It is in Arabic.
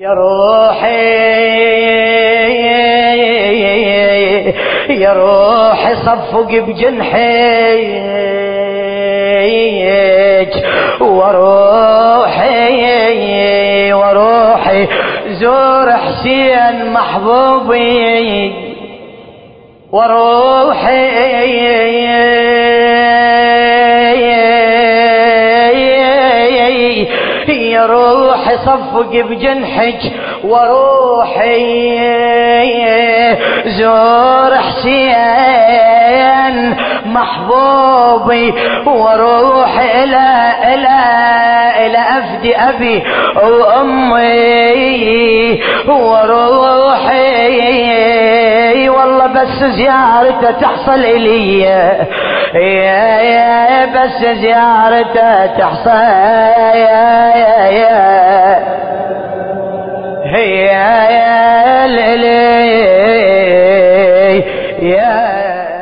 يا روحي يا روحي صفق بجنحيك وروحي وروحي زور حسين محبوبي وروحي يا روحي صفق بجنحك وروحي. زور حسين محبوبي وروح إلى إلى إلى أفدي أبي وأمي وروحي. والله بس زيارته تحصل إلي يا بس زيارته تحصى يا يا يا يا يا